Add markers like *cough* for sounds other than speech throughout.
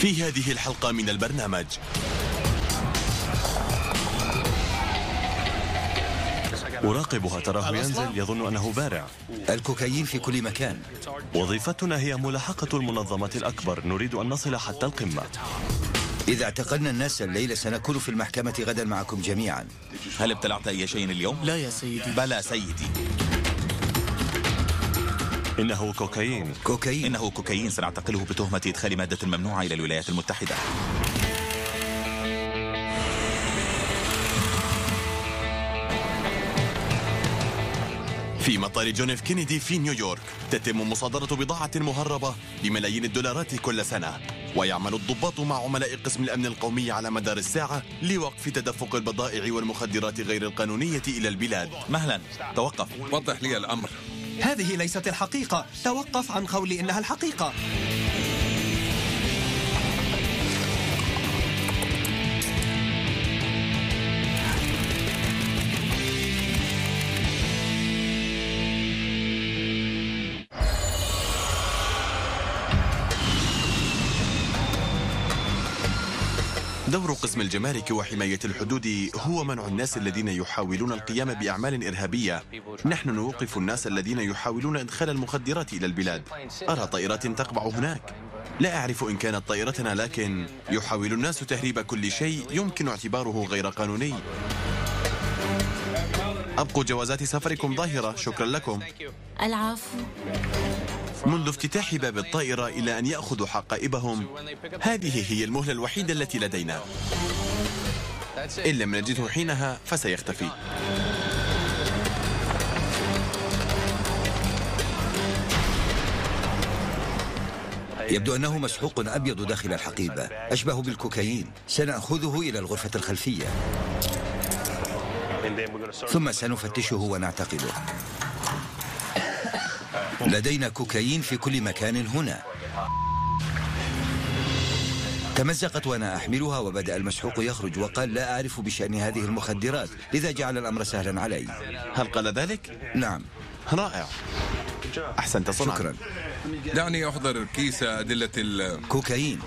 في هذه الحلقة من البرنامج. أراقبها تراه ينزل يظن أنه بارع. الكوكايين في كل مكان. وظيفتنا هي ملاحقة المنظمة الأكبر. نريد أن نصل حتى القمة. إذا اعتقلنا الناس الليلة سنكون في المحكمة غدا معكم جميعا. هل ابتلعت أي شيء اليوم؟ لا يا سيدي. بلى سيدي. إنه كوكايين. كوكايين. إنه كوكايين سنعتقله بتهمة إدخال مادة ممنوعة إلى الولايات المتحدة. في مطار جون إف كينيدي في نيويورك تتم مصادرة بضاعة مهربة بملايين الدولارات كل سنة ويعمل الضباط مع عملاء قسم الأمن القومي على مدار الساعة لوقف تدفق البضائع والمخدرات غير القانونية إلى البلاد. مهلا توقف. وضح لي الأمر. هذه ليست الحقيقة. توقف عن قولي إنها الحقيقة. دور قسم الجمارك وحماية الحدود هو منع الناس الذين يحاولون القيام بأعمال إرهابية. نحن نوقف الناس الذين يحاولون إدخال المخدرات إلى البلاد. أرى طائرات تقبع هناك. لا أعرف إن كانت طائرتنا لكن يحاول الناس تهريب كل شيء يمكن اعتباره غير قانوني. أبقوا جوازات سفركم ظاهرة. شكرا لكم. العفو. منذ افتتاح باب الطائرة إلى أن يأخذوا حقائبهم. هذه هي المهلة الوحيدة التي لدينا. إن لم نجده حينها فسيختفي. يبدو أنه مسحوق أبيض داخل الحقيبة. أشبه بالكوكايين. سنأخذه إلى الغرفة الخلفية. ثم سنفتشه ونعتقله لدينا كوكايين في كل مكان هنا. تمزقت وأنا أحملها وبدأ المسحوق يخرج وقال لا أعرف بشأن هذه المخدرات لذا جعل الأمر سهلا علي. هل قال ذلك؟ نعم. رائع. أحسنت صنعا. شكرا. دعني أحضر كيس أدلة ال كوكايين.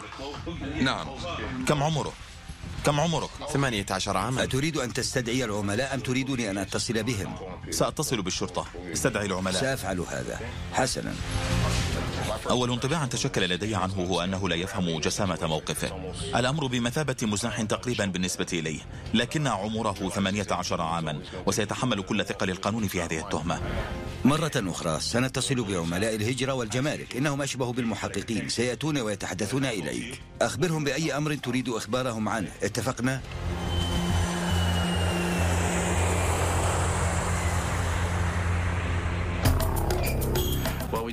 نعم. كم عمره؟ كم عمرك؟ 18 عاما. أتريد أن تستدعي العملاء أم تريدني أن أتصل بهم؟ سأتصل بالشرطة. استدعي العملاء. سأفعل هذا. حسنا. أول انطباع تشكل لدي عنه هو أنه لا يفهم جسامة موقفه. الأمر بمثابة مزاح تقريبا بالنسبة إليه لكن عمره 18 عاما وسيتحمل كل ثقل القانون في هذه التهمة. مرة أخرى سنتصل بعملاء الهجرة والجمارك إنهم أشبه بالمحققين سيأتون ويتحدثون إليك. أخبرهم بأي أمر تريد إخبارهم عنه اتفقنا؟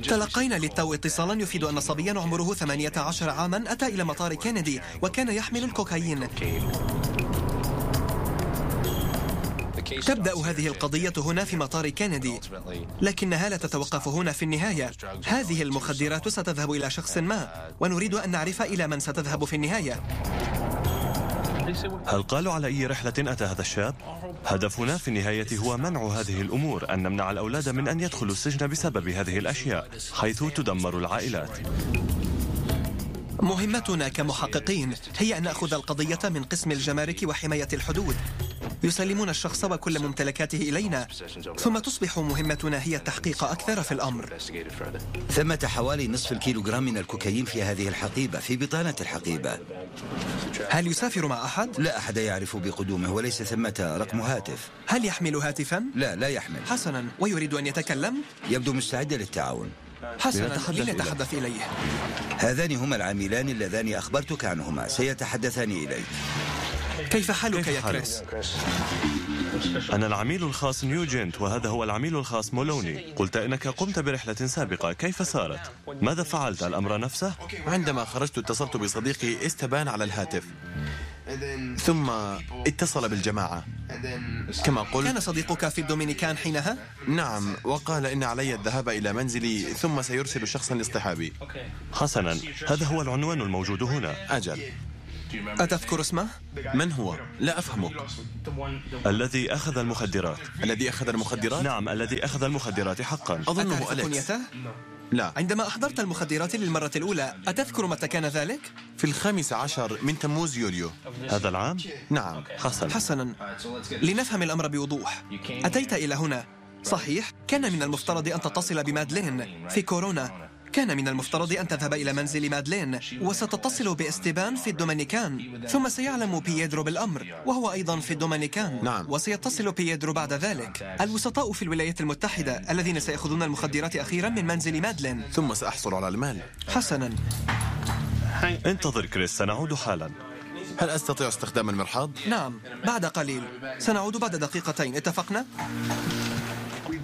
تلقينا للتو اتصالا يفيد أن صبيا عمره 18 عاما أتى إلى مطار كينيدي وكان يحمل الكوكايين. تبدأ هذه القضية هنا في مطار كينيدي لكنها لا تتوقف هنا في النهاية. هذه المخدرات ستذهب إلى شخص ما ونريد أن نعرف إلى من ستذهب في النهاية. هل قالوا على أي رحلة أتى هذا الشاب؟ هدفنا في النهاية هو منع هذه الأمور أن نمنع الأولاد من أن يدخلوا السجن بسبب هذه الأشياء حيث تدمر العائلات مهمتنا كمحققين هي أن نأخذ القضية من قسم الجمارك وحماية الحدود يسلمون الشخص وكل ممتلكاته إلينا ثم تصبح مهمتنا هي التحقيق أكثر في الأمر. ثمة حوالي نصف الكيلوغرام من الكوكايين في هذه الحقيبة في بطانة الحقيبة. هل يسافر مع أحد؟ لا أحد يعرف بقدومه وليس ثمة رقم هاتف. هل يحمل هاتفا؟ لا لا يحمل. حسنا. ويريد أن يتكلم؟ يبدو مستعدا للتعاون. حسنا. لنتحدث لنتحدث إليه. هذان هما العاملان اللذان أخبرتك عنهما. سيتحدثان إليك. كيف حالك كيف يا؟ كريس؟ أنا العميل الخاص نيوجنت وهذا هو العميل الخاص مولوني قلت إنك قمت برحلة سابقة كيف صارت؟ ماذا فعلت الأمر نفسه؟ عندما خرجت اتصلت بصديقي إستبان على الهاتف ثم اتصل بالجماعة كما قلت كان صديقك في الدومينيكان حينها؟ نعم وقال إن علي الذهاب إلى منزلي ثم سيرسل شخصا لاصطحابي حسنا هذا هو العنوان الموجود هنا أجل أتذكر اسمه؟ من هو؟ لا أفهمك الذي أخذ المخدرات. الذي أخذ المخدرات؟ نعم الذي أخذ المخدرات حقا. أظنه أليكس. كنيته؟ لا. عندما أحضرت المخدرات للمرة الأولى أتذكر متى كان ذلك؟ في الخامس عشر من تموز يوليو. هذا العام؟ نعم. حسنا حسنا لنفهم الأمر بوضوح. أتيت إلى هنا. صحيح كان من المفترض أن تتصل بمادلين في كورونا. كان من المفترض أن تذهب إلى منزل مادلين وستتصل باستبان في الدومينيكان ثم سيعلم بييدرو بالأمر وهو أيضا في الدومينيكان نعم. وسيتصل بييدرو بعد ذلك الوسطاء في الولايات المتحدة الذين سيأخذون المخدرات أخيرا من منزل مادلين ثم سأحصل على المال حسنا انتظر كريس سنعود حالا هل أستطيع استخدام المرحاض؟ نعم بعد قليل سنعود بعد دقيقتين اتفقنا؟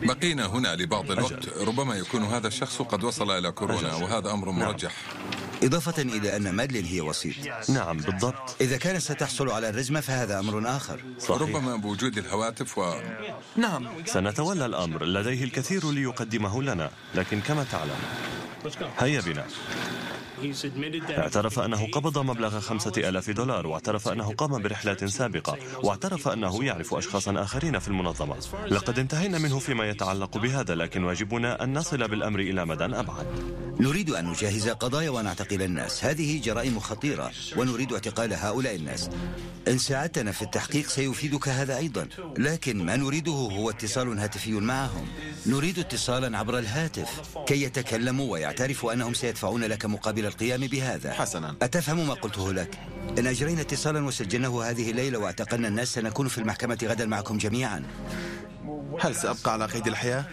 بقينا هنا لبعض الوقت. ربما يكون هذا الشخص قد وصل إلى كورونا وهذا أمر مرجح. إضافة إلى أن مادلين هي وسيط. نعم بالضبط. إذا كانت ستحصل على الرزمة فهذا أمر آخر. صحيح. ربما بوجود الهواتف و نعم سنتولى الأمر. لديه الكثير ليقدمه لنا لكن كما تعلم هيا بنا. اعترف أنه قبض مبلغ خمسة ألاف دولار واعترف أنه قام برحلات سابقة واعترف أنه يعرف أشخاصا آخرين في المنظمة. لقد انتهينا منه فيما يتعلق بهذا لكن واجبنا أن نصل بالأمر إلى مدى أبعد. نريد أن نجهز قضايا ونعتقل الناس. هذه جرائم خطيرة ونريد اعتقال هؤلاء الناس. إن ساعدتنا في التحقيق سيفيدك هذا أيضا. لكن ما نريده هو اتصال هاتفي معهم. نريد اتصالا عبر الهاتف. كي يتكلموا ويعترفوا أنهم سيدفعون لك مقابل القيام بهذا. حسنا. أتفهم ما قلته لك؟ إن أجرينا اتصالا وسجلناه هذه الليلة واعتقلنا الناس سنكون في المحكمة غدا معكم جميعا. هل سأبقى على قيد الحياة؟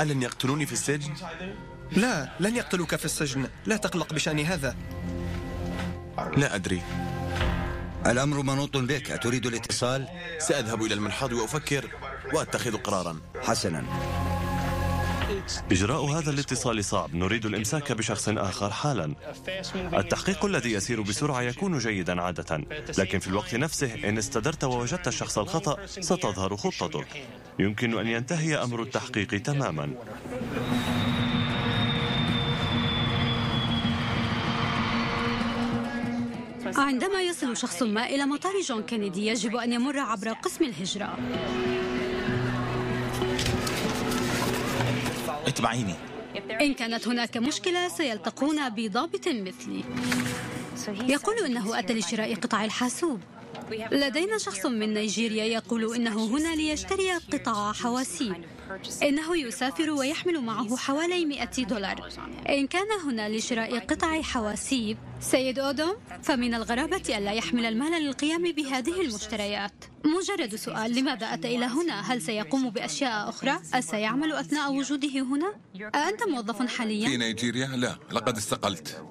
ألن يقتلوني في السجن؟ لا لن يقتلوك في السجن. لا تقلق بشأن هذا. لا أدري. الأمر منوط بك. أتريد الاتصال؟ سأذهب إلى المرحاض وأفكر وأتخذ قرارا. حسنا. إجراء هذا الاتصال صعب. نريد الإمساك بشخص آخر حالا. التحقيق الذي يسير بسرعة يكون جيدا عادة. لكن في الوقت نفسه إن استدرت ووجدت الشخص الخطأ ستظهر خطتك يمكن أن ينتهي أمر التحقيق تماما. عندما يصل شخص ما إلى مطار جون كينيدي يجب أن يمر عبر قسم الهجرة. اتبعيني. إن كانت هناك مشكلة سيلتقون بضابط مثلي. يقول إنه أتى لشراء قطع الحاسوب. لدينا شخص من نيجيريا يقول إنه هنا ليشتري قطع حواسيب. إنه يسافر ويحمل معه حوالي 100 دولار. إن كان هنا لشراء قطع حواسيب سيد أودوم فمن الغرابة ألا يحمل المال للقيام بهذه المشتريات مجرد سؤال لماذا أتى إلى هنا؟ هل سيقوم بأشياء أخرى؟ أسيعمل أثناء وجوده هنا؟ أأنت موظف في حاليا؟ نيجيريا لا لقد استقلت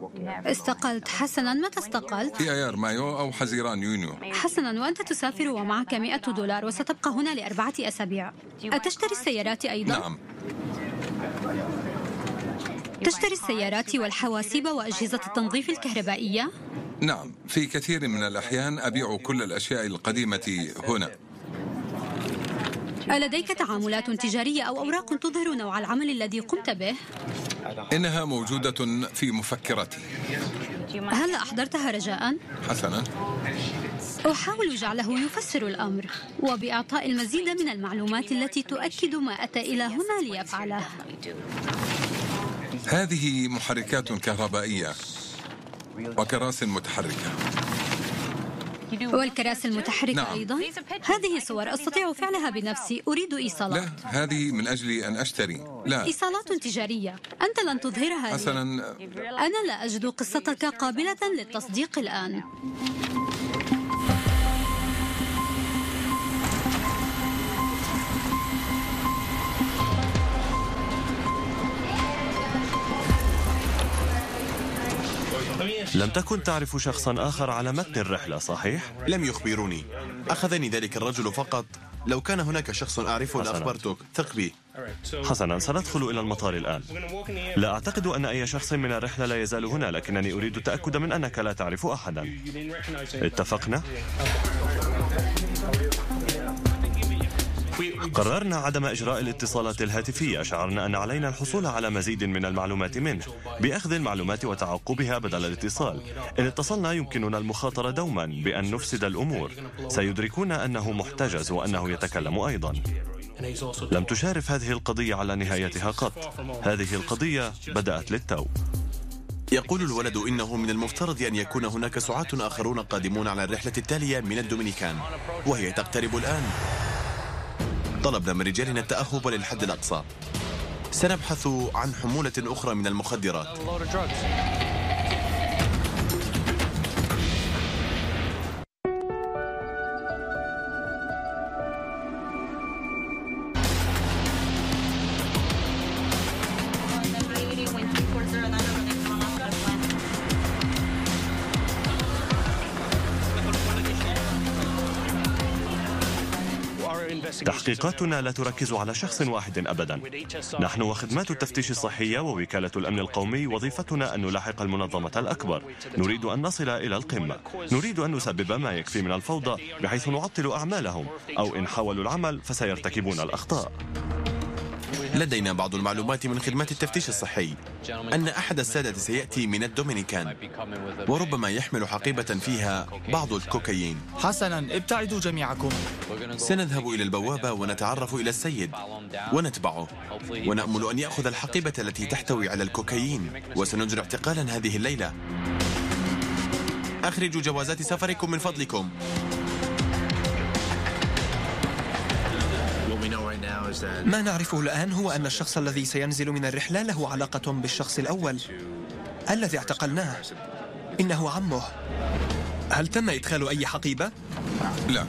استقلت حسنا متى استقلت؟ في أيار مايو أو حزيران يونيو حسنا وأنت تسافر ومعك 100 دولار وستبقى هنا لأربعة أسابيع أتشتري السيارات أيضا؟ نعم تشتري السيارات والحواسيب وأجهزة التنظيف الكهربائية؟ نعم في كثير من الأحيان أبيع كل الأشياء القديمة هنا ألديك تعاملات تجارية أو أوراق تظهر نوع العمل الذي قمت به؟ إنها موجودة في مفكرتي هل أحضرتها رجاء؟ حسنا أحاول جعله يفسر الأمر وبإعطاء المزيد من المعلومات التي تؤكد ما أتى إلى هنا ليفعله هذه محركات كهربائية وكراسي متحركة. والكراسي المتحركة نعم. أيضا. هذه صور أستطيع فعلها بنفسي. أريد إيصالات. لا هذه من أجل أن أشتري. لا. إيصالات تجارية. أنت لن تظهرها لي. حسنا أنا لا أجد قصتك قابلة للتصديق الآن. لم تكن تعرف شخصا آخر على متن الرحلة صحيح؟ لم يخبروني. أخذني ذلك الرجل فقط. لو كان هناك شخص أعرفه. لأخبرتك. ثق بي. حسنا. سندخل إلى المطار الآن. لا أعتقد أن أي شخص من الرحلة لا يزال هنا لكنني أريد التأكد من أنك لا تعرف أحدا. اتفقنا؟ قررنا عدم إجراء الاتصالات الهاتفية. شعرنا أن علينا الحصول على مزيد من المعلومات منه بأخذ المعلومات وتعقبها بدل الاتصال. إن اتصلنا يمكننا المخاطرة دوما بأن نفسد الأمور. سيدركون أنه محتجز وأنه يتكلم أيضا. لم تشارف هذه القضية على نهايتها قط. هذه القضية بدأت للتو. يقول الولد إنه من المفترض أن يكون هناك سعاة آخرون قادمون على الرحلة التالية من الدومينيكان وهي تقترب الآن. طلبنا من رجالنا التأهب للحد الأقصى. سنبحث عن حمولة أخرى من المخدرات. تحقيقاتنا لا تركز على شخص واحد أبدا. نحن وخدمات التفتيش الصحية ووكالة الأمن القومي وظيفتنا أن نلاحق المنظمة الأكبر. نريد أن نصل إلى القمة. نريد أن نسبب ما يكفي من الفوضى بحيث نعطل أعمالهم أو إن حاولوا العمل فسيرتكبون الأخطاء. لدينا بعض المعلومات من خدمات التفتيش الصحي أن أحد السادة سيأتي من الدومينيكان وربما يحمل حقيبة فيها بعض الكوكايين. حسنا ابتعدوا جميعكم. سنذهب إلى البوابة ونتعرف إلى السيد ونتبعه. ونأمل أن يأخذ الحقيبة التي تحتوي على الكوكايين وسنجري اعتقالا هذه الليلة. أخرجوا جوازات سفركم من فضلكم. ما نعرفه الآن هو أن الشخص الذي سينزل من الرحلة له علاقة بالشخص الأول الذي اعتقلناه. إنه عمه. هل تم إدخال أي حقيبة؟ لا.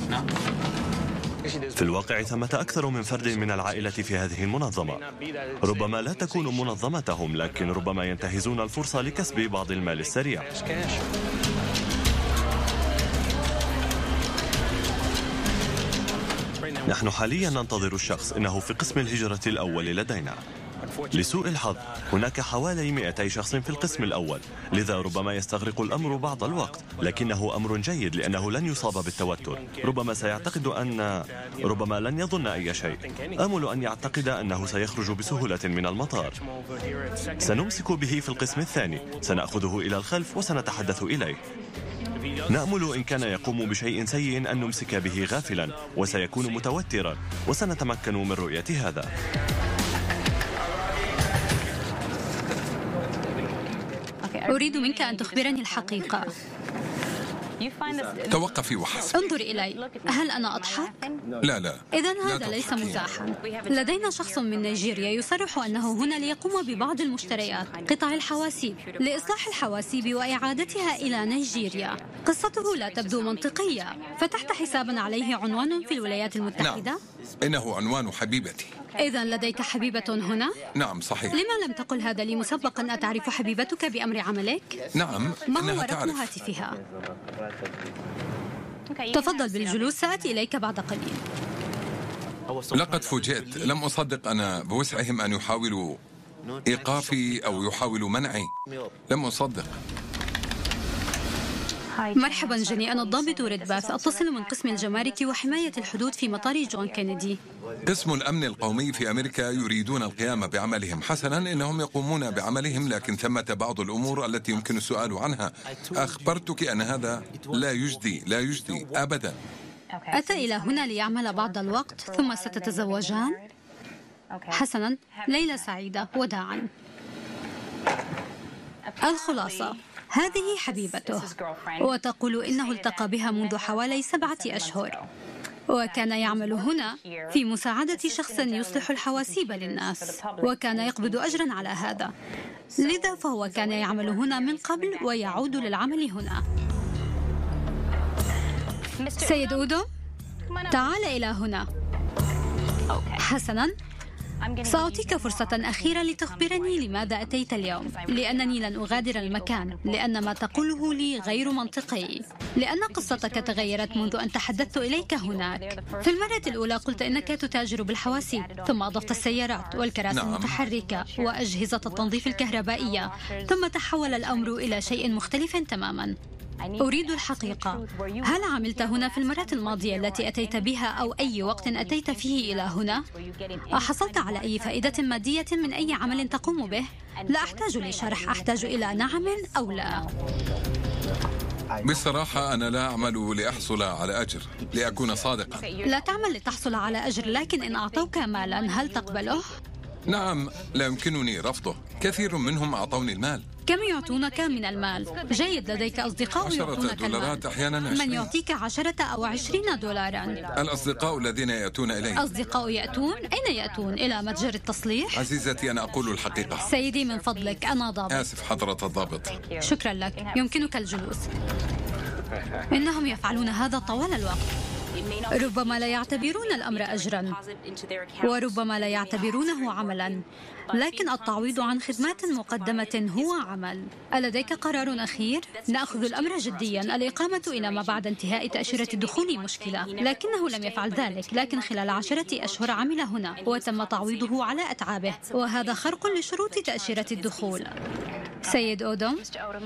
في الواقع ثمة أكثر من فرد من العائلة في هذه المنظمة. ربما لا تكون منظمتهم لكن ربما ينتهزون الفرصة لكسب بعض المال السريع. نحن حاليا ننتظر الشخص إنه في قسم الهجرة الأول لدينا. لسوء الحظ هناك حوالي 200 شخص في القسم الأول لذا ربما يستغرق الأمر بعض الوقت لكنه أمر جيد لأنه لن يصاب بالتوتر. ربما سيعتقد أن ربما لن يظن أي شيء. آمل أن يعتقد أنه سيخرج بسهولة من المطار. سنمسك به في القسم الثاني. سنأخذه إلى الخلف وسنتحدث إليه. نأمل إن كان يقوم بشيء سيء أن نمسك به غافلا وسيكون متوترا وسنتمكن من رؤية هذا. أريد منك أن تخبرني الحقيقة. توقفي وحسب انظر إلي. هل أنا أضحك؟ لا لا. إذا لا هذا ليس. مزاحا. لدينا شخص من نيجيريا يصرح أنه هنا ليقوم ببعض المشتريات. قطع الحواسيب. لإصلاح الحواسيب وإعادتها إلى نيجيريا. قصته لا تبدو منطقية. فتحت حسابا عليه عنوان في الولايات المتحدة؟ نعم. إنه عنوان حبيبتي. إذا لديك حبيبة هنا؟ نعم صحيح. لما لم تقل هذا لي مسبقا أتعرف حبيبتك بأمر عملك؟ نعم ما هو رقم هاتفها؟ تفضل بالجلوس سآتي إليك بعد قليل. لقد فوجئت. لم أصدق أن بوسعهم أن يحاولوا إيقافي أو يحاولوا منعي. لم أصدق. مرحبا جني أنا الضابط ريد باث. أتصل من قسم الجمارك وحماية الحدود في مطار جون كينيدي. قسم الأمن القومي في أمريكا يريدون القيام بعملهم حسنا. إنهم يقومون بعملهم لكن ثمة بعض الأمور التي يمكن السؤال عنها. أخبرتك أن هذا لا يجدي لا يجدي أبدا. أتى إلى هنا ليعمل بعض الوقت ثم ستتزوجان؟ حسنا. ليلة سعيدة وداعا. الخلاصة. هذه حبيبته. وتقول إنه التقى بها منذ حوالي سبعة أشهر. وكان يعمل هنا في مساعدة شخص يصلح الحواسيب للناس. وكان يقبض أجرا على هذا. لذا فهو كان يعمل هنا من قبل ويعود للعمل هنا. سيد أودو تعال إلى هنا. حسنا. سأعطيك فرصة أخيرة لتخبرني لماذا أتيت اليوم. لأنني لن أغادر المكان لأن ما تقوله لي غير منطقي. لأن قصتك تغيرت منذ أن تحدثت إليك هناك. في المرة الأولى قلت إنك تتاجر بالحواسيب ثم أضفت السيارات والكراسي نعم. المتحركة وأجهزة التنظيف الكهربائية ثم تحول الأمر إلى شيء مختلف تماما. أريد الحقيقة هل عملت هنا في المرة الماضية التي أتيت بها أو أي وقت أتيت فيه إلى هنا؟ أحصلت على أي فائدة مادية من أي عمل تقوم به؟ لا أحتاج لشرح أحتاج إلى نعم أو لا بصراحة أنا لا أعمل لأحصل على أجر لأكون صادقا لا تعمل لتحصل على أجر لكن إن أعطوك مالا هل تقبله؟ نعم لا يمكنني رفضه. كثير منهم أعطوني المال. كم يعطونك من المال؟ جيد لديك أصدقاء عشرة يعطونك دولارات المال أحيانا من عشرين. يعطيك عشرة أو عشرين دولارا؟ الأصدقاء الذين يأتون إلي. أصدقاء يأتون؟ أين يأتون؟ إلى متجر التصليح؟ عزيزتي أنا أقول الحقيقة. سيدي من فضلك أنا ضابط. آسف حضرة الضابط. شكرا لك. يمكنك الجلوس. إنهم يفعلون هذا طوال الوقت. ربما لا يعتبرون الأمر أجرا وربما لا يعتبرونه عملا. لكن التعويض عن خدمات مقدمة هو عمل. ألديك قرار أخير؟ نأخذ الأمر جديا. الإقامة إلى ما بعد انتهاء تأشيرة الدخول مشكلة. لكنه لم يفعل ذلك لكن خلال عشرة أشهر عمل هنا وتم تعويضه على أتعابه. وهذا خرق لشروط تأشيرة الدخول. سيد أودوم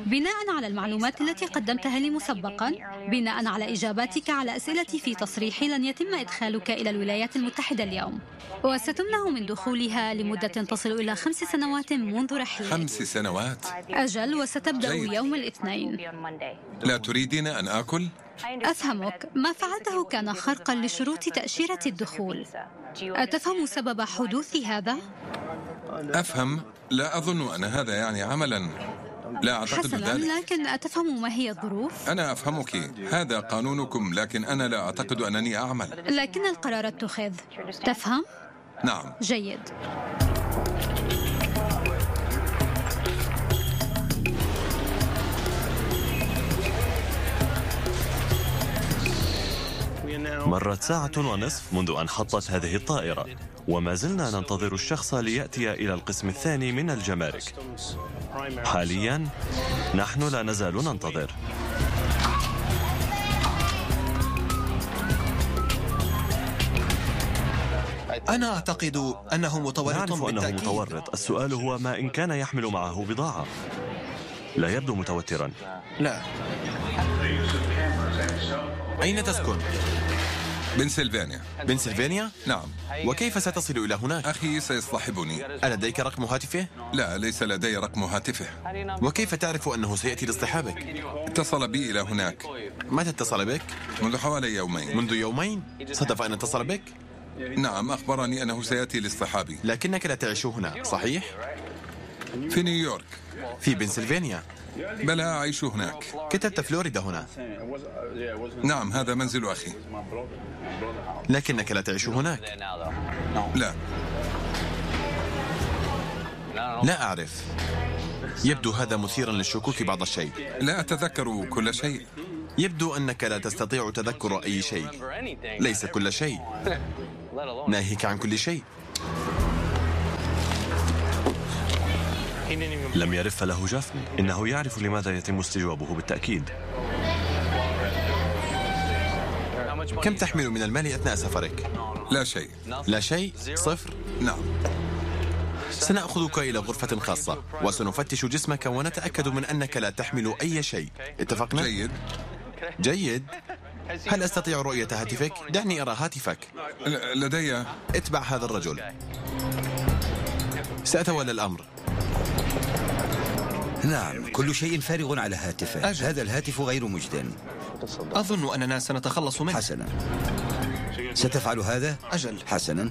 بناء على المعلومات التي قدمتها لي مسبقا بناء على إجاباتك على أسئلتي في تصريحي لن يتم إدخالك إلى الولايات المتحدة اليوم. وستمنع من دخولها لمدة تصل إلى خمس سنوات منذ رحلك خمس سنوات؟ أجل وستبدأ جيد. يوم الاثنين. لا تريدين أن آكل؟ أفهمك. ما فعلته كان خرقا لشروط تأشيرة الدخول. أتفهم سبب حدوث هذا؟ أفهم. لا أظن أن هذا يعني عملا. لا أعتقد حسنا ذلك لكن أتفهم ما هي الظروف؟ أنا أفهمك. هذا قانونكم لكن أنا لا أعتقد أنني أعمل. لكن القرار اتخذ. تفهم؟ نعم. جيد. مرت ساعة ونصف منذ أن حطت هذه الطائرة. وما زلنا ننتظر الشخص ليأتي إلى القسم الثاني من الجمارك. حاليا نحن لا نزال ننتظر. أنا أعتقد أنه متورط نعرف أنه بالتأكيد. متورط. السؤال هو ما إن كان يحمل معه بضاعة. لا يبدو متوترا. لا. أين تسكن؟ بنسلفانيا بنسلفانيا؟ نعم وكيف ستصل إلى هناك؟ أخي سيصطحبني ألديك رقم هاتفه؟ لا ليس لدي رقم هاتفه وكيف تعرف أنه سيأتي لاصطحابك؟ اتصل بي إلى هناك متى اتصل بك؟ منذ حوالي يومين منذ يومين؟ صدف أن اتصل بك؟ نعم أخبرني أنه سيأتي لاصطحابي لكنك لا تعيش هنا صحيح؟ في نيويورك في بنسلفانيا بلى أعيش هناك. كتبت فلوريدا هنا. نعم هذا منزل أخي. لكنك لا تعيش هناك. لا. لا أعرف. يبدو هذا مثيرا للشكوك بعض الشيء. لا أتذكر كل شيء. يبدو أنك لا تستطيع تذكر أي شيء. ليس كل شيء. ناهيك عن كل شيء. لم يرف له جفن. إنه يعرف لماذا يتم استجوابه بالتأكيد. كم تحمل من المال أثناء سفرك؟ لا شيء. لا شيء؟ صفر؟ نعم. سنأخذك إلى غرفة خاصة وسنفتش جسمك ونتأكد من أنك لا تحمل أي شيء. اتفقنا؟ جيد. جيد. هل أستطيع رؤية هاتفك؟ دعني أرى هاتفك. لدي. اتبع هذا الرجل. سأتولى الأمر. نعم كل شيء فارغ على هاتفه أجل. هذا الهاتف غير مجد. أظن أننا سنتخلص منه. حسنا. ستفعل هذا؟ أجل. حسنا.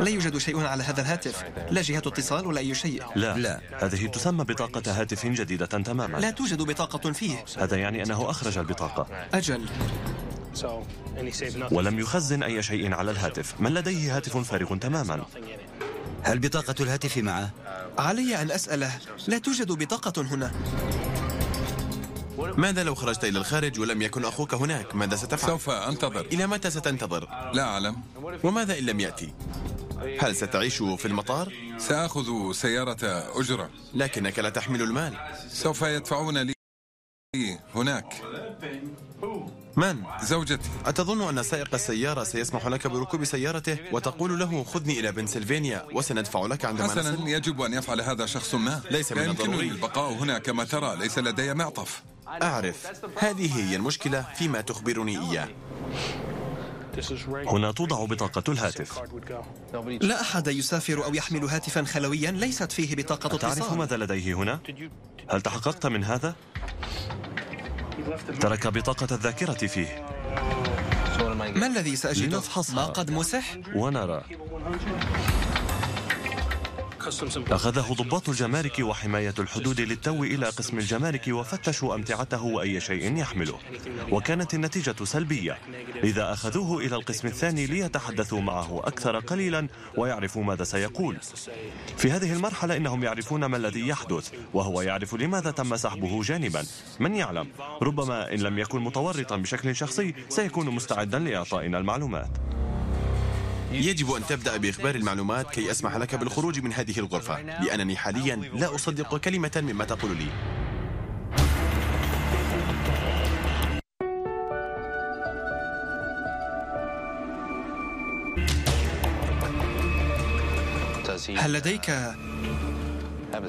لا يوجد شيء على هذا الهاتف. لا جهة اتصال ولا أي شيء. لا. لا. هذه تسمى بطاقة هاتف جديدة تماما. لا توجد بطاقة فيه. هذا يعني أنه أخرج البطاقة. أجل. ولم يخزن أي شيء على الهاتف. من لديه هاتف فارغ تماما. هل بطاقة الهاتف معه؟ علي أن أسأله لا توجد بطاقة هنا ماذا لو خرجت إلى الخارج ولم يكن أخوك هناك؟ ماذا ستفعل؟ سوف أنتظر إلى متى ستنتظر؟ لا أعلم وماذا إن لم يأتي؟ هل ستعيش في المطار؟ سآخذ سيارة أجرة لكنك لا تحمل المال سوف يدفعون لي هناك من؟ زوجتي أتظن أن سائق السيارة سيسمح لك بركوب سيارته وتقول له خذني إلى بنسلفانيا وسندفع لك عندما نصل؟ حسنا يجب أن يفعل هذا شخص ما ليس من الضروري. البقاء هنا كما ترى ليس لدي معطف أعرف هذه هي المشكلة فيما تخبرني إياه هنا توضع بطاقة الهاتف لا أحد يسافر أو يحمل هاتفا خلويا ليست فيه بطاقة تعرف اتصال ماذا لديه هنا؟ هل تحققت من هذا؟ ترك بطاقة الذاكرة فيه ما الذي سأجده؟ ما قد مسح؟ ونرى أخذه ضباط الجمارك وحماية الحدود للتو إلى قسم الجمارك وفتشوا أمتعته وأي شيء يحمله. وكانت النتيجة سلبية. لذا أخذوه إلى القسم الثاني ليتحدثوا معه أكثر قليلا ويعرفوا ماذا سيقول. في هذه المرحلة إنهم يعرفون ما الذي يحدث وهو يعرف لماذا تم سحبه جانبا. من يعلم؟ ربما إن لم يكن متورطا بشكل شخصي سيكون مستعدا لإعطائنا المعلومات. يجب أن تبدأ بإخبار المعلومات كي أسمح لك بالخروج من هذه الغرفة لأنني حاليا لا أصدق كلمة مما تقول لي هل لديك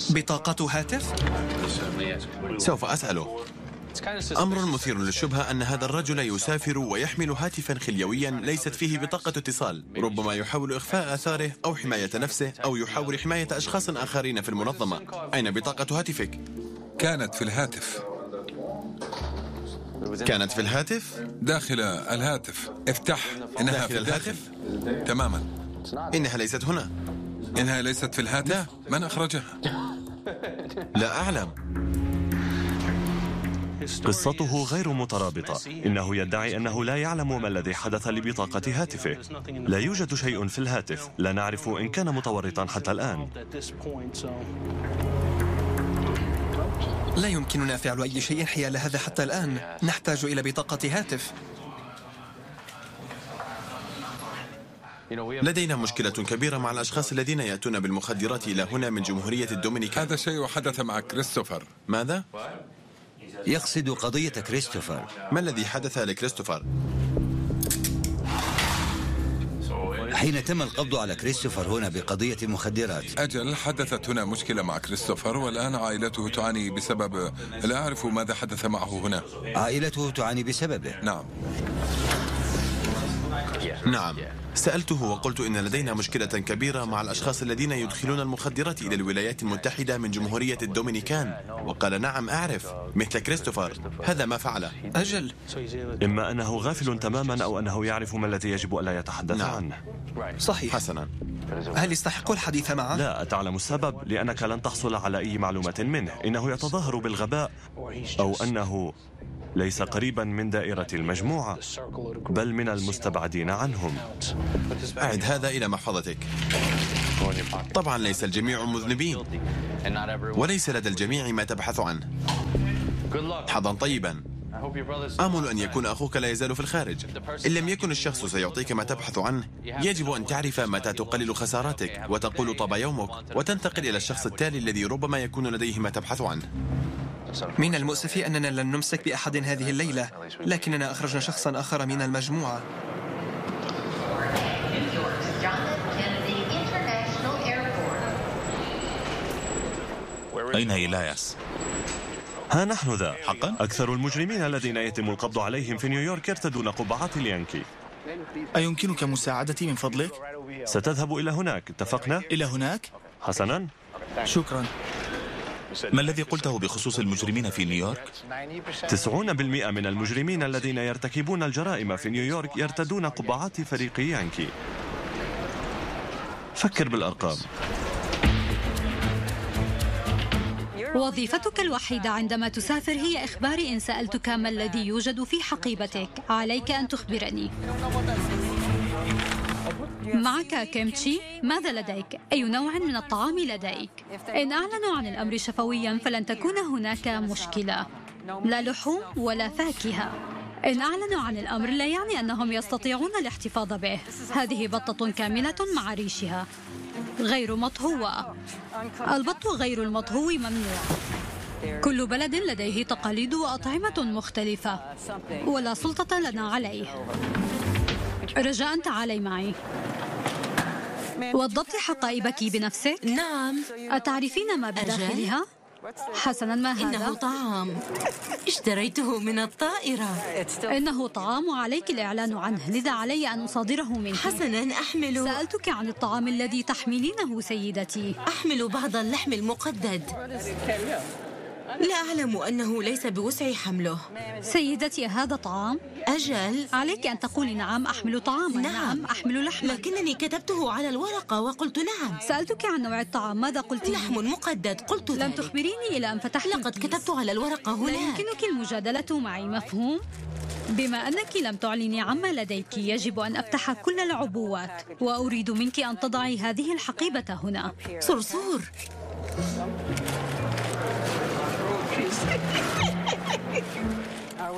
بطاقة هاتف؟ سوف أسأله أمر مثير للشبهة أن هذا الرجل يسافر ويحمل هاتفا خليويا ليست فيه بطاقة اتصال. ربما يحاول إخفاء آثاره أو حماية نفسه أو يحاول حماية أشخاص آخرين في المنظمة. أين بطاقة هاتفك؟ كانت في الهاتف. كانت في الهاتف؟ داخل الهاتف. افتح. إنها داخل في الداخل. تماما. إنها ليست هنا. إنها ليست في الهاتف؟ لا. من أخرجها؟ لا أعلم. قصته غير مترابطة. إنه يدعي أنه لا يعلم ما الذي حدث لبطاقة هاتفه. لا يوجد شيء في الهاتف. لا نعرف إن كان متورطا حتى الآن. لا يمكننا فعل أي شيء حيال هذا حتى الآن. نحتاج إلى بطاقة هاتف. لدينا مشكلة كبيرة مع الأشخاص الذين يأتون بالمخدرات إلى هنا من جمهورية الدومينيكان. هذا شيء حدث مع كريستوفر. ماذا؟ يقصد قضية كريستوفر. ما الذي حدث لكريستوفر؟ حين تم القبض على كريستوفر هنا بقضية المخدرات أجل حدثت هنا مشكلة مع كريستوفر والآن عائلته تعاني بسبب لا أعرف ماذا حدث معه هنا. عائلته تعاني بسببه. نعم. نعم. سألته وقلت إن لدينا مشكلة كبيرة مع الأشخاص الذين يدخلون المخدرات إلى الولايات المتحدة من جمهورية الدومينيكان. وقال نعم أعرف مثل كريستوفر. هذا ما فعله. أجل. إما أنه غافل تماما أو أنه يعرف ما الذي يجب ألا يتحدث نعم. عنه. صحيح. حسنا. هل يستحق الحديث معه؟ لا أتعلم السبب لأنك لن تحصل على أي معلومة منه. إنه يتظاهر بالغباء أو أنه ليس قريبا من دائرة المجموعة بل من المستبعدين عنهم. أعد هذا إلى محفظتك. طبعا ليس الجميع مذنبين. وليس لدى الجميع ما تبحث عنه. حظا طيبا. آمل أن يكون أخوك لا يزال في الخارج. إن لم يكن الشخص سيعطيك ما تبحث عنه. يجب أن تعرف متى تقلل خساراتك وتقول طاب يومك وتنتقل إلى الشخص التالي الذي ربما يكون لديه ما تبحث عنه. من المؤسف أننا لن نمسك بأحد هذه الليلة لكننا أخرجنا شخصا آخر من المجموعة. أين إيلاياس؟ ها نحن ذا حقا؟ أكثر المجرمين الذين يتم القبض عليهم في نيويورك يرتدون قبعات اليانكي أيمكنك مساعدتي من فضلك؟ ستذهب إلى هناك اتفقنا؟ إلى هناك؟ حسنا شكرا ما الذي قلته بخصوص المجرمين في نيويورك؟ تسعون بالمئة من المجرمين الذين يرتكبون الجرائم في نيويورك يرتدون قبعات فريق يانكي فكر بالأرقام وظيفتك الوحيدة عندما تسافر هي إخباري إن سألتك ما الذي يوجد في حقيبتك. عليك أن تخبرني. معك كيمتشي؟ ماذا لديك؟ أي نوع من الطعام لديك؟ إن أعلنوا عن الأمر شفويا فلن تكون هناك مشكلة. لا لحوم ولا فاكهة. إن أعلنوا عن الأمر لا يعني أنهم يستطيعون الاحتفاظ به. هذه بطة كاملة مع ريشها. غير مطهوة. البط غير المطهو ممنوع. كل بلد لديه تقاليد وأطعمة مختلفة ولا سلطة لنا عليه. رجاء تعالي معي. وضبط حقائبك بنفسك؟ نعم. أتعرفين ما بداخلها؟ حسنا ما إنه هذا؟ طعام. اشتريته من الطائرة. إنه طعام وعليك الإعلان عنه. لذا علي أن أصادره منك. حسنا أحمل. سألتك عن الطعام الذي تحملينه سيدتي. أحمل بعض اللحم المقدد. لا أعلم أنه ليس بوسعي حمله سيدتي هذا طعام؟ أجل عليك أن تقولي نعم أحمل طعاما نعم. أحمل لحما لكنني كتبته على الورقة وقلت نعم سألتك عن نوع الطعام ماذا قلت؟ لحم مقدد قلت لم ذلك. تخبريني إلى أن فتحت لقد. كتبت على الورقة لا هناك يمكنك المجادلة معي مفهوم؟ بما أنك لم تعلني عما لديك يجب أن أفتح كل العبوات وأريد منك أن تضعي هذه الحقيبة هنا صرصور *laughs*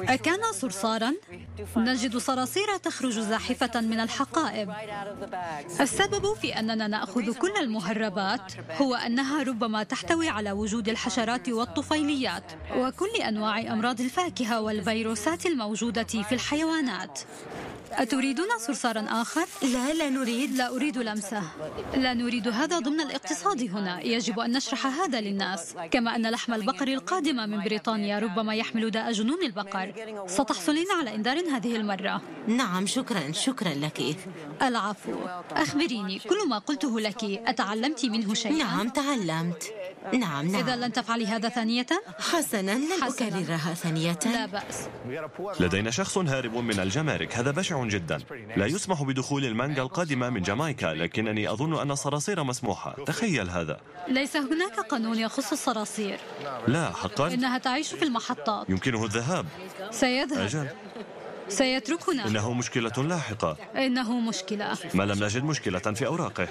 أكان صرصارا؟ نجد صراصير تخرج زاحفة من الحقائب السبب في أننا نأخذ كل المهربات هو أنها ربما تحتوي على وجود الحشرات والطفيليات وكل أنواع أمراض الفاكهة والفيروسات الموجودة في الحيوانات أتريدون صرصارا آخر؟ لا لا نريد. لا أريد لمسة. لا نريد هذا ضمن الاقتصاد هنا. يجب أن نشرح هذا للناس. كما أن لحم البقر القادم من بريطانيا ربما يحمل داء جنون البقر. ستحصلين على إنذار هذه المرة. نعم شكرا شكرا لك. العفو. أخبريني كل ما قلته لك أتعلمت منه شيئا؟ نعم تعلمت. نعم نعم. إذا لن تفعلي هذا ثانية؟ حسنا لن. أكررها ثانية. لا بأس. لدينا شخص هارب من الجمارك هذا بشع جدا. لا يسمح بدخول المانجا القادمة من جامايكا لكنني أظن أن الصراصير مسموحة. تخيل هذا. ليس هناك قانون يخص الصراصير. لا حقا. إنها تعيش في المحطات. يمكنه الذهاب. سيذهب. أجل. سيتركنا. إنه مشكلة لاحقة. إنه مشكلة. ما لم نجد مشكلة في أوراقه.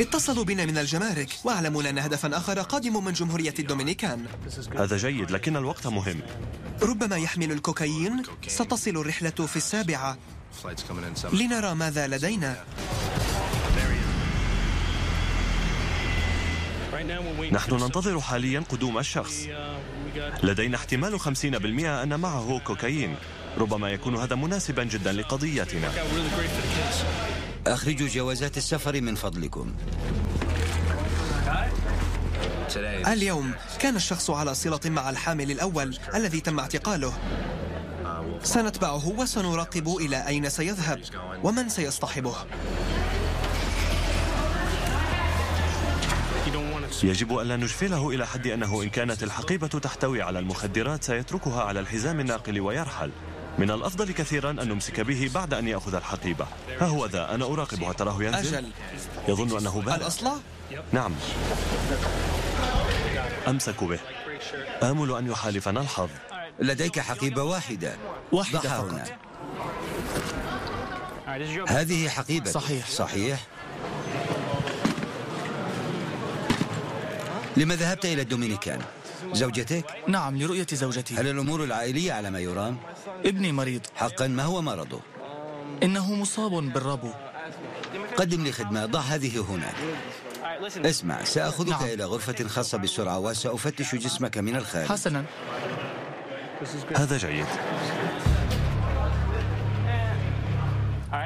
اتصلوا بنا من الجمارك واعلموا أن هدفا آخر قادم من جمهورية الدومينيكان. هذا جيد لكن الوقت مهم. ربما يحمل الكوكايين. ستصل الرحلة في السابعة. لنرى ماذا لدينا. نحن ننتظر حاليا قدوم الشخص. لدينا احتمال 50% أن معه كوكايين. ربما يكون هذا مناسبا جدا لقضيتنا. أخرجوا جوازات السفر من فضلكم. اليوم كان الشخص على صلة مع الحامل الأول الذي تم اعتقاله. سنتبعه وسنراقب إلى أين سيذهب ومن سيصطحبه. يجب ألا نجفله إلى حد أنه إن كانت الحقيبة تحتوي على المخدرات سيتركها على الحزام الناقل ويرحل. من الأفضل كثيرا أن نمسك به بعد أن يأخذ الحقيبة. ها هو ذا. أنا أراقبه تراه ينزل؟ أجل. يظن أنه بالغ الأصلع؟ نعم. أمسك به. آمل أن يحالفنا الحظ. لديك حقيبة واحدة. واحدة فقط. هنا. هذه حقيبة صحيح. صحيح. لما ذهبت إلى الدومينيكان؟ زوجتك؟ نعم لرؤية زوجتي. هل الأمور العائلية على ما يرام؟ ابني مريض. حقا ما هو مرضه؟ إنه مصاب بالربو. قدم لي خدمة ضع هذه هناك. اسمع سأخذك نعم. إلى غرفة خاصة بالسرعة وسأفتش جسمك من الخارج. حسنا. هذا جيد.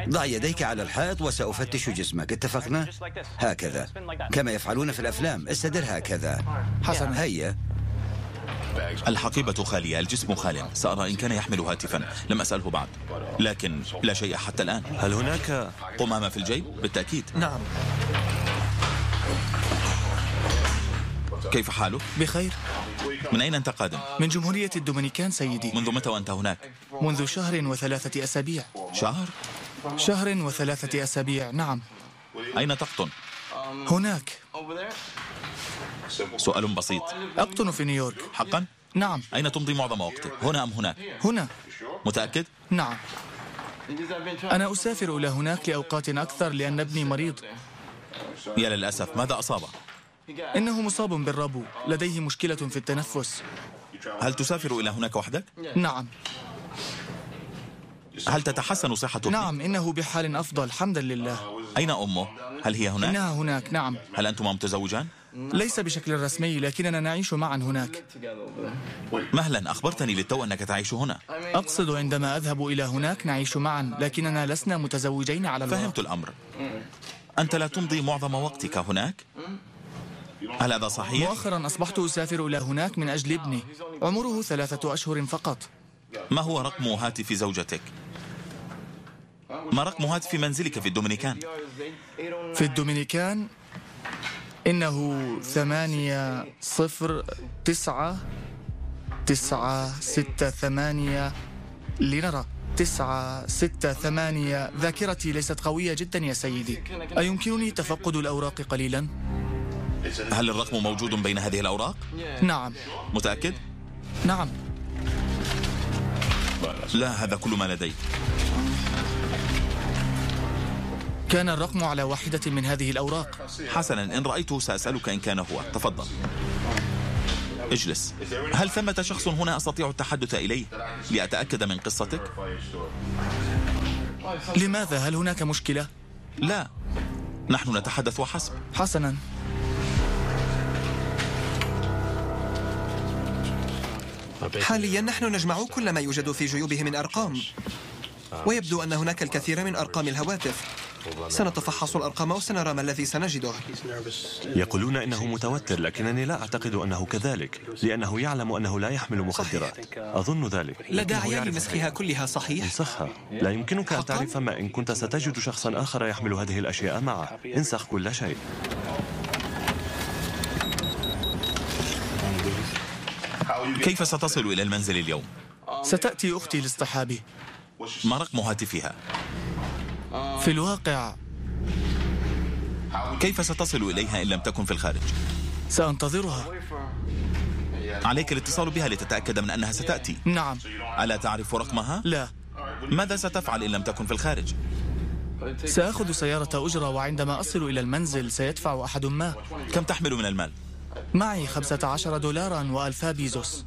ضع يديك على الحائط وسأفتش جسمك. اتفقنا؟ هكذا. كما يفعلون في الأفلام. استدر هكذا. حسنا. هيا. الحقيبة خالية الجسم خال سأرى إن كان يحمل هاتفا. لم أسأله بعد. لكن لا شيء حتى الآن. هل هناك قمامة في الجيب؟ بالتأكيد. نعم. كيف حالك؟ بخير. من أين أنت قادم؟ من جمهورية الدومينيكان سيدي. منذ متى وأنت هناك؟ منذ شهر وثلاثة أسابيع. شهر؟ شهر وثلاثة أسابيع نعم. أين تقطن؟ هناك. سؤال بسيط. أقطن في نيويورك. حقا؟ نعم أين تمضي معظم وقتك؟ هنا أم هناك؟ هنا متأكد؟ نعم أنا أسافر إلى هناك لأوقات أكثر لأن ابني مريض يا للأسف ماذا أصابه؟ إنه مصاب بالربو لديه مشكلة في التنفس هل تسافر إلى هناك وحدك؟ نعم هل تتحسن صحة ابنك؟ نعم إنه بحال أفضل حمدا لله أين أمه؟ هل هي هناك؟ إنها هناك نعم هل أنتما متزوجان؟ ليس بشكل رسمي لكننا نعيش معا هناك مهلا أخبرتني للتو أنك تعيش هنا أقصد عندما أذهب إلى هناك نعيش معا لكننا لسنا متزوجين على الورق فهمت الأمر أنت لا تمضي معظم وقتك هناك؟ هل هذا صحيح؟ مؤخرا أصبحت أسافر إلى هناك من أجل ابني عمره ثلاثة أشهر فقط ما هو رقم هاتف زوجتك؟ ما رقم هاتف منزلك في الدومينيكان؟ في الدومينيكان إنه ثمانية صفر تسعة تسعة ستة ثمانية لنرى تسعة ستة ثمانية ذاكرتي ليست قوية جدا يا سيدي أيمكنني تفقد الأوراق قليلا؟ هل الرقم موجود بين هذه الأوراق؟ نعم متأكد؟ نعم لا هذا كل ما لدي كان الرقم على واحدة من هذه الأوراق. حسنا إن رأيته سأسألك إن كان هو. تفضل. اجلس. هل ثمة شخص هنا أستطيع التحدث إليه لأتأكد من قصتك؟ لماذا؟ هل هناك مشكلة؟ لا. نحن نتحدث وحسب. حسنا. حاليا نحن نجمع كل ما يوجد في جيوبه من أرقام. ويبدو أن هناك الكثير من أرقام الهواتف. سنتفحص الأرقام وسنرى ما الذي سنجده. يقولون إنه متوتر لكنني لا أعتقد أنه كذلك لأنه يعلم أنه لا يحمل مخدرات. أظن ذلك. لا داعي لمسخها كلها صحيح؟ انسخها لا يمكنك أن؟ تعرف ما إن كنت ستجد شخصا آخر يحمل هذه الأشياء معه. انسخ كل شيء. كيف ستصل إلى المنزل اليوم؟ ستأتي أختي لاصطحابي. ما رقم هاتفها؟ في الواقع كيف ستصل إليها إن لم تكن في الخارج؟ سأنتظرها عليك الاتصال بها لتتأكد من أنها ستأتي نعم ألا تعرف رقمها؟ لا ماذا ستفعل إن لم تكن في الخارج؟ سأخذ سيارة أجرة وعندما أصل إلى المنزل سيدفع أحد ما كم تحمل من المال؟ معي خمسة عشر دولارا وألفا بيزوس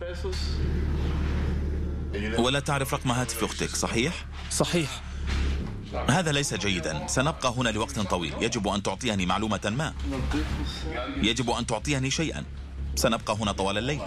ولا تعرف رقم هاتف أختك صحيح؟ صحيح. هذا ليس جيدا. سنبقى هنا لوقت طويل. يجب أن تعطيني معلومة ما. يجب أن تعطيني شيئا. سنبقى هنا طوال الليل.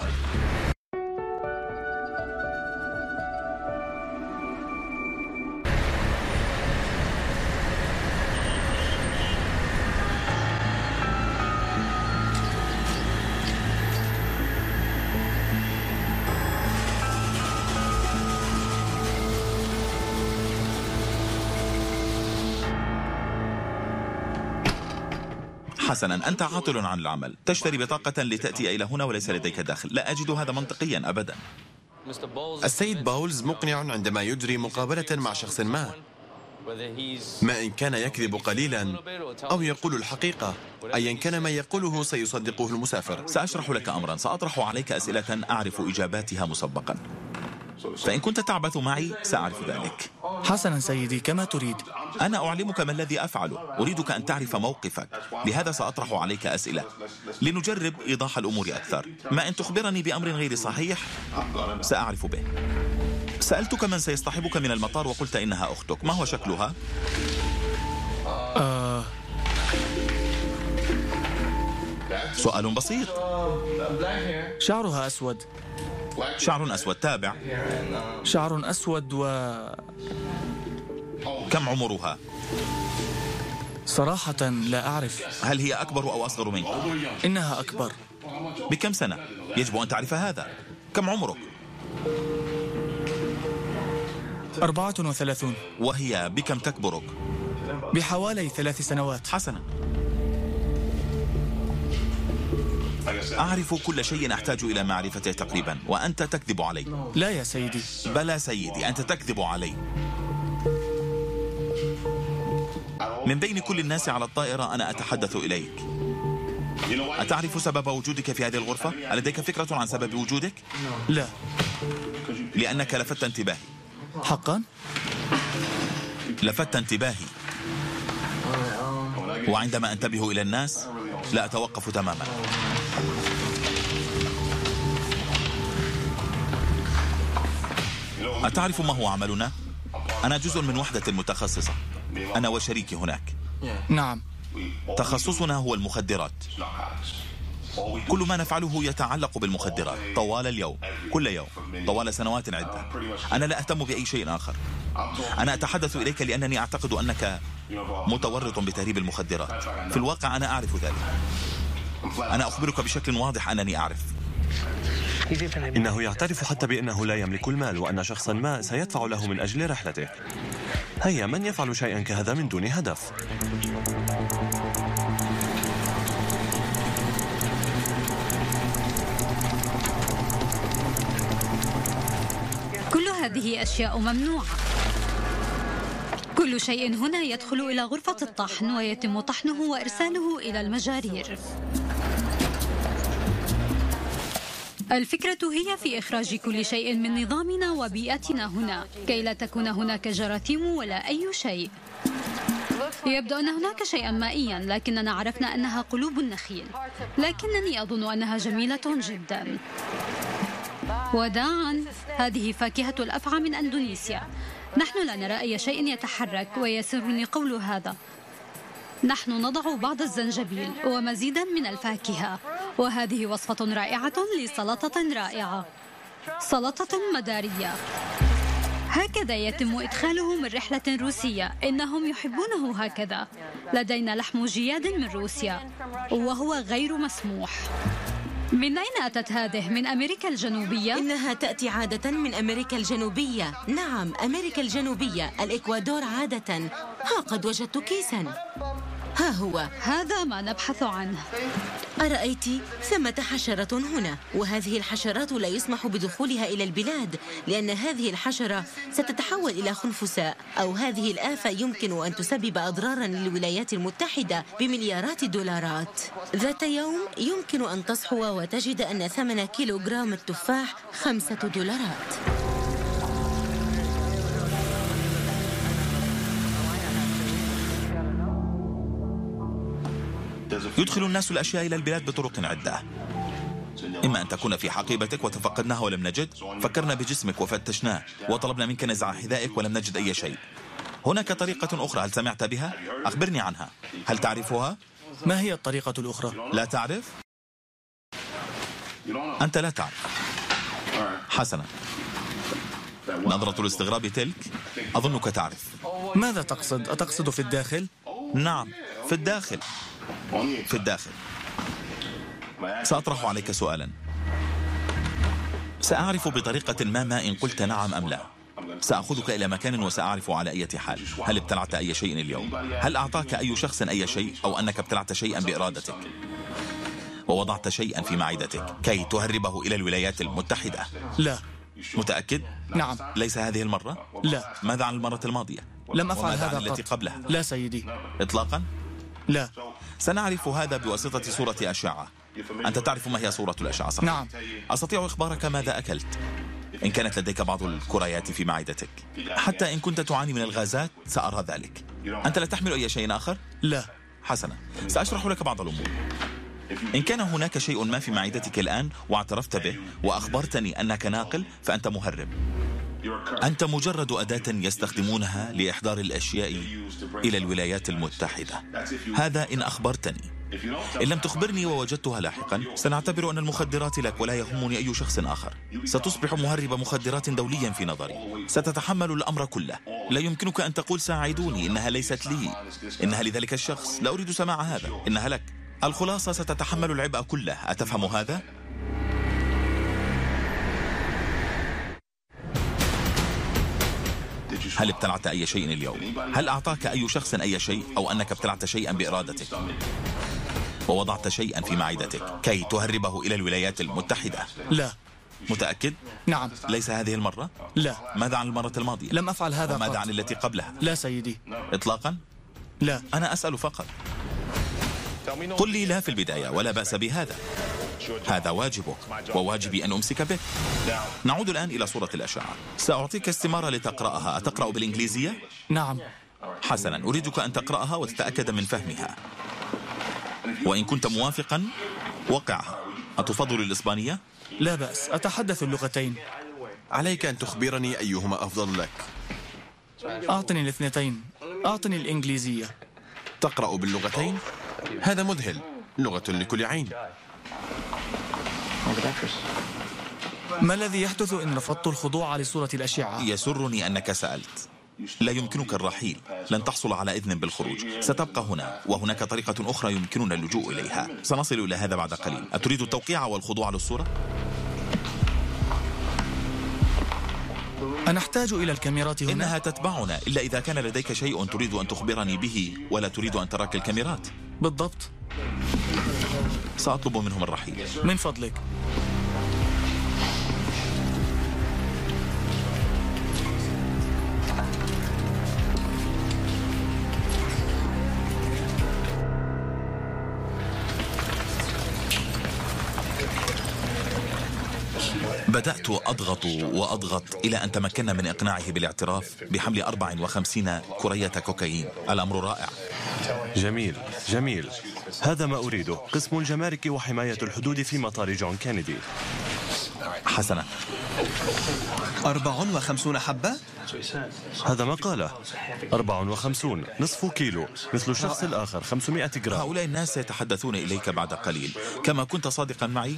حسنا أنت عاطل عن العمل. تشتري بطاقة لتأتي إلى هنا وليس لديك داخل لا أجد هذا منطقيا أبدا. السيد باولز مقنع عندما يجري مقابلة مع شخص ما. ما إن كان يكذب قليلا أو يقول الحقيقة أيا كان ما يقوله سيصدقه المسافر. سأشرح لك أمرا. سأطرح عليك أسئلة. أعرف إجاباتها مسبقا. فإن كنت تعبث معي سأعرف ذلك. حسنا سيدي كما تريد. أنا أعلمك ما الذي أفعله أريدك أن تعرف موقفك. لهذا سأطرح عليك أسئلة. لنجرب إيضاح الأمور أكثر. ما إن تخبرني بأمر غير صحيح سأعرف به. سألتك من سيصطحبك من المطار وقلت إنها أختك. ما هو شكلها؟ آه. سؤال بسيط. شعرها أسود. شعر أسود تابع شعر أسود و كم عمرها؟ صراحة لا أعرف هل هي أكبر أو أصغر منك؟ إنها أكبر بكم سنة؟ يجب أن تعرف هذا كم عمرك؟ أربعة وثلاثون وهي بكم تكبرك؟ بحوالي ثلاث سنوات حسنا أعرف كل شيء أحتاج إلى معرفته تقريبا وأنت تكذب علي. لا يا سيدي. بلى سيدي أنت تكذب علي. من بين كل الناس على الطائرة أنا أتحدث إليك. أتعرف سبب وجودك في هذه الغرفة؟ ألديك فكرة عن سبب وجودك؟ لا. لأنك لفت انتباهي. حقا؟ لفت انتباهي. وعندما أنتبه إلى الناس لا أتوقف تماما. أتعرف ما هو عملنا؟ أنا جزء من وحدة متخصصة. أنا وشريكي هناك. نعم. تخصصنا هو المخدرات. كل ما نفعله يتعلق بالمخدرات. طوال اليوم. كل يوم. طوال سنوات عدة. أنا لا أهتم بأي شيء آخر. أنا أتحدث إليك لأنني أعتقد أنك متورط بتهريب المخدرات. في الواقع أنا أعرف ذلك. أنا أخبرك بشكل واضح أنني أعرف. إنه يعترف حتى بأنه لا يملك المال وأن شخصا ما سيدفع له من أجل رحلته. هيا من يفعل شيئا كهذا من دون هدف؟ كل هذه أشياء ممنوعة. كل شيء هنا يدخل إلى غرفة الطحن ويتم طحنه وإرساله إلى المجارير. الفكرة هي في إخراج كل شيء من نظامنا وبيئتنا هنا كي لا تكون هناك جراثيم ولا أي شيء. يبدو أن هناك شيئا مائيا لكننا عرفنا أنها قلوب النخيل لكنني أظن أنها جميلة جدا. وداعا هذه فاكهة الأفعى من أندونيسيا. نحن لا نرى أي شيء يتحرك ويسرني قول هذا. نحن نضع بعض الزنجبيل ومزيدا من الفاكهة. وهذه وصفة رائعة لسلطة رائعة. سلطة مدارية. هكذا يتم إدخاله من رحلة روسية. إنهم يحبونه هكذا. لدينا لحم جياد من روسيا وهو غير مسموح. من أين أتت هذه؟ من أمريكا الجنوبية؟ إنها تأتي عادة من أمريكا الجنوبية. نعم أمريكا الجنوبية. الإكوادور عادة. ها قد وجدت كيسا. ها هو هذا ما نبحث عنه. أرأيت ثمة حشرة هنا وهذه الحشرات لا يسمح بدخولها إلى البلاد لأن هذه الحشرة ستتحول إلى خنفساء أو هذه الآفة يمكن أن تسبب أضرارا للولايات المتحدة بمليارات الدولارات. ذات يوم يمكن أن تصحو وتجد أن ثمن كيلوغرام التفاح خمسة دولارات. يدخل الناس الأشياء إلى البلاد بطرق عدة إما أن تكون في حقيبتك وتفقدناها ولم نجد فكرنا بجسمك وفتشناه وطلبنا منك نزع حذائك ولم نجد أي شيء هناك طريقة أخرى هل سمعت بها؟ أخبرني عنها هل تعرفها؟ ما هي الطريقة الأخرى؟ لا تعرف؟ أنت لا تعرف حسنا نظرة الاستغراب تلك أظنك تعرف ماذا تقصد؟ أتقصد في الداخل؟ نعم في الداخل في الداخل سأطرح عليك سؤالا سأعرف بطريقة ما ما إن قلت نعم أم لا سأخذك إلى مكان وسأعرف على أي حال هل ابتلعت أي شيء اليوم هل أعطاك أي شخص أي شيء أو أنك ابتلعت شيئا بإرادتك ووضعت شيئا في معدتك كي تهربه إلى الولايات المتحدة لا متأكد؟ نعم ليس هذه المرة؟ لا ماذا عن المرة الماضية؟ لم أفعل هذا عن التي. قبلها؟ لا سيدي إطلاقا؟ لا. سنعرف هذا بواسطة صورة أشعة. أنت تعرف ما هي صورة الأشعة صحيح؟ نعم. أستطيع إخبارك ماذا أكلت؟ إن كانت لديك بعض الكريات في معدتك. حتى إن كنت تعاني من الغازات سأرى ذلك. أنت لا تحمل أي شيء آخر؟ لا. حسنا. سأشرح لك بعض الأمور. إن كان هناك شيء ما في معدتك الآن واعترفت به وأخبرتني أنك ناقل فأنت مهرب. أنت مجرد أداة يستخدمونها لإحضار الأشياء إلى الولايات المتحدة. هذا إن أخبرتني. إن لم تخبرني ووجدتها لاحقا سنعتبر أن المخدرات لك ولا يهمني أي شخص آخر. ستصبح مهرب مخدرات دوليا في نظري. ستتحمل الأمر كله. لا يمكنك أن تقول ساعدوني إنها ليست لي. إنها لذلك الشخص. لا أريد سماع هذا. إنها لك. الخلاصة ستتحمل العبء كله. أتفهم هذا؟ هل ابتلعت أي شيء اليوم؟ هل أعطاك أي شخص أي شيء أو أنك ابتلعت شيئا بإرادتك؟ ووضعت شيئا في معدتك كي تهربه إلى الولايات المتحدة لا متأكد؟ نعم ليس هذه المرة؟ لا ماذا عن المرة الماضية؟ لم أفعل هذا وماذا قط. عن التي قبلها؟ لا سيدي إطلاقا؟ لا أنا أسأل فقط قل لي لا في البداية ولا بأس بهذا هذا واجبك وواجبي أن أمسك به. نعود الآن إلى صورة الأشعة سأعطيك استمارة لتقرأها. أتقرأ بالإنجليزية؟ نعم. حسنا أريدك أن تقرأها وتتأكد من فهمها. وإن كنت موافقا وقعها أتفضل الإسبانية؟ لا بأس. أتحدث اللغتين. عليك أن تخبرني أيهما أفضل لك. أعطني الاثنتين. أعطني الإنجليزية. تقرأ باللغتين؟ هذا مذهل. لغة لكل عين. ما الذي يحدث إن رفضت الخضوع لصورة الأشعة؟ يسرني أنك سألت. لا يمكنك الرحيل. لن تحصل على إذن بالخروج. ستبقى هنا وهناك طريقة أخرى يمكننا اللجوء إليها. سنصل إلى هذا بعد قليل. أتريد التوقيع والخضوع للصورة؟ أنا أحتاج إلى الكاميرات هنا؟ إنها تتبعنا إلا إذا كان لديك شيء تريد أن تخبرني به ولا تريد أن تراك الكاميرات. بالضبط. سأطلب منهم الرحيل. من فضلك. بدأت أضغط وأضغط إلى أن تمكنا من إقناعه بالاعتراف بحمل 54 كرية كوكايين. الأمر رائع. جميل جميل. هذا ما أريده. قسم الجمارك وحماية الحدود في مطار جون كينيدي. حسنا. 54 حبة؟ هذا ما قاله. 54 نصف كيلو مثل الشخص الآخر 500 جرام. هؤلاء الناس سيتحدثون إليك بعد قليل. كما كنت صادقا معي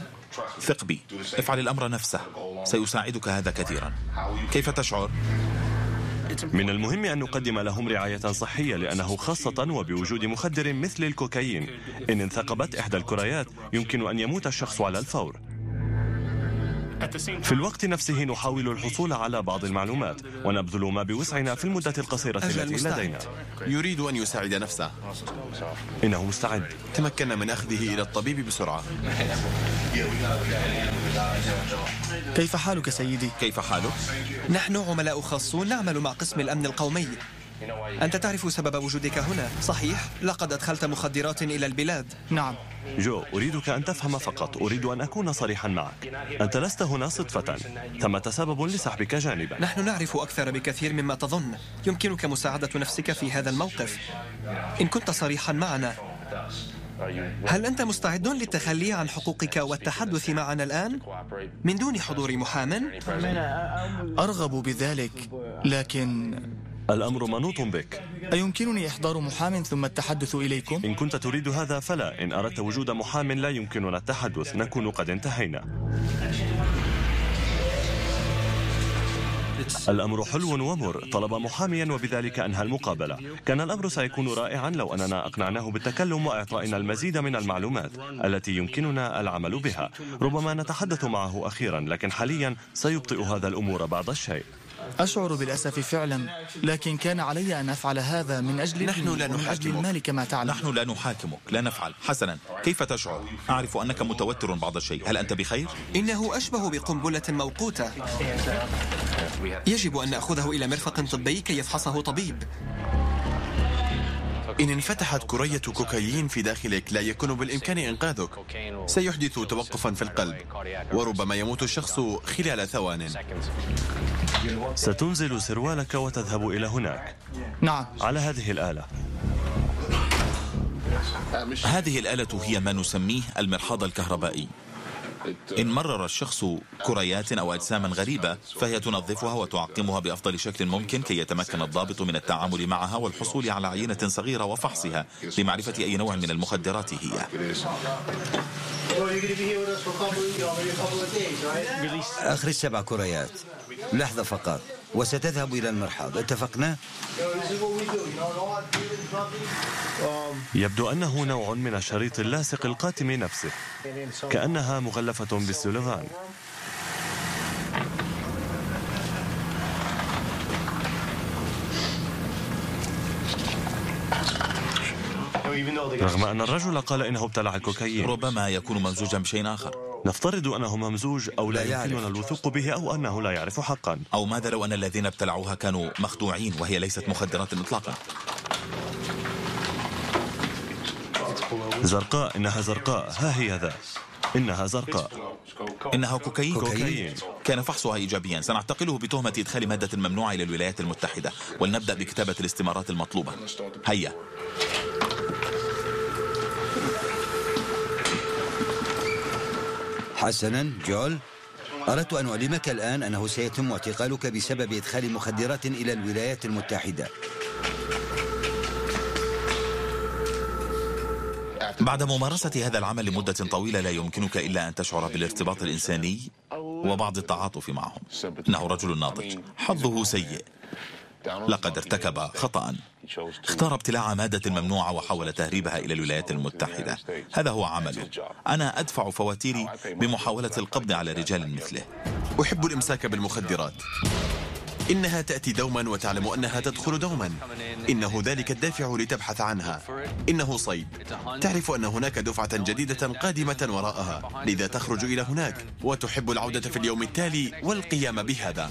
ثق بي. افعل الأمر نفسه. سيساعدك هذا كثيرا. كيف تشعر؟ من المهم أن نقدم لهم رعاية صحية لأنه خاصة وبوجود مخدر مثل الكوكايين. إن انثقبت إحدى الكريات يمكن أن يموت الشخص على الفور. في الوقت نفسه نحاول الحصول على بعض المعلومات ونبذل ما بوسعنا في المدة القصيرة التي. لدينا يريد أن يساعد نفسه إنه مستعد تمكنا من أخذه إلى الطبيب بسرعة كيف حالك سيدي؟ كيف حالك؟ نحن عملاء خاصون نعمل مع قسم الأمن القومي أنت تعرف سبب وجودك هنا. صحيح؟ لقد أدخلت مخدرات إلى البلاد. نعم. جو أريدك أن تفهم فقط. أريد أن أكون صريحا معك. أنت لست هنا صدفة. ثمة سبب لسحبك جانبا. نحن نعرف أكثر بكثير مما تظن. يمكنك مساعدة نفسك في هذا الموقف. إن كنت صريحا معنا. هل أنت مستعد للتخلي عن حقوقك والتحدث معنا الآن؟ من دون حضور محام؟ أرغب بذلك لكن الأمر منوط بك. أيمكنني إحضار محام ثم التحدث إليكم؟ إن كنت تريد هذا فلا. إن أردت وجود محام لا يمكننا التحدث. نكون قد انتهينا. الأمر حلو ومر. طلب محاميا وبذلك أنهى المقابلة. كان الأمر سيكون رائعا لو أننا أقنعناه بالتكلم وإعطائنا المزيد من المعلومات التي يمكننا العمل بها. ربما نتحدث معه أخيرا لكن حاليا سيبطئ هذا الأمور بعض الشيء. أشعر بالأسف فعلا لكن كان علي أن أفعل هذا من أجل نحن لا ومن أجل نحاكمك. المال كما تعلم. نحن لا نحاكمك. لا نفعل. حسنا. كيف تشعر؟ أعرف أنك متوتر بعض الشيء. هل أنت بخير؟ إنه أشبه بقنبلة موقوتة. يجب أن نأخذه إلى مرفق طبي كي يفحصه طبيب. إن انفتحت كرية كوكايين في داخلك لا يكون بالإمكان إنقاذك. سيحدث توقفا في القلب وربما يموت الشخص خلال ثوان. ستنزل سروالك وتذهب إلى هناك. نعم. على هذه الآلة. هذه الآلة هي ما نسميه المرحاض الكهربائي. إن مرر الشخص كريات أو أجساما غريبة فهي تنظفها وتعقمها بأفضل شكل ممكن كي يتمكن الضابط من التعامل معها والحصول على عينة صغيرة وفحصها لمعرفة أي نوع من المخدرات هي. أخرج سبع كريات. لحظة فقط. وستذهب إلى المرحاض. اتفقنا؟ يبدو أنه نوع من الشريط اللاصق القاتم نفسه كأنها مغلفة بالسلوفان. رغم أن الرجل قال إنه ابتلع الكوكايين. ربما يكون ممزوجا بشيء آخر. نفترض أنه ممزوج أو لا لا يعرف. يمكننا الوثوق به أو أنه لا يعرف حقا. أو ماذا لو أن الذين ابتلعوها كانوا مخدوعين وهي ليست مخدرات إطلاقا؟ زرقاء إنها زرقاء. ها هي ذا إنها زرقاء. إنها كوكايين. كوكايين. كان فحصها إيجابيا. سنعتقله بتهمة إدخال مادة ممنوعة إلى الولايات المتحدة ولنبدأ بكتابة الاستمارات المطلوبة. هيا. حسنا جول. أردت أن أعلمك الآن أنه سيتم اعتقالك بسبب إدخال مخدرات إلى الولايات المتحدة. بعد ممارسة هذا العمل لمدة طويلة لا يمكنك إلا أن تشعر بالارتباط الإنساني وبعض التعاطف معهم. إنه رجل ناضج. حظه سيء. لقد ارتكب خطأ. اختار ابتلاع مادة ممنوعة وحاول تهريبها إلى الولايات المتحدة. هذا هو عمله. أنا أدفع فواتيري بمحاولة القبض على رجال مثله. أحب الإمساك بالمخدرات. إنها تأتي دوما وتعلم أنها تدخل دوما. إنه ذلك الدافع لتبحث عنها. إنه صيد. تعرف أن هناك دفعة جديدة قادمة وراءها. لذا تخرج إلى هناك. وتحب العودة في اليوم التالي والقيام بهذا.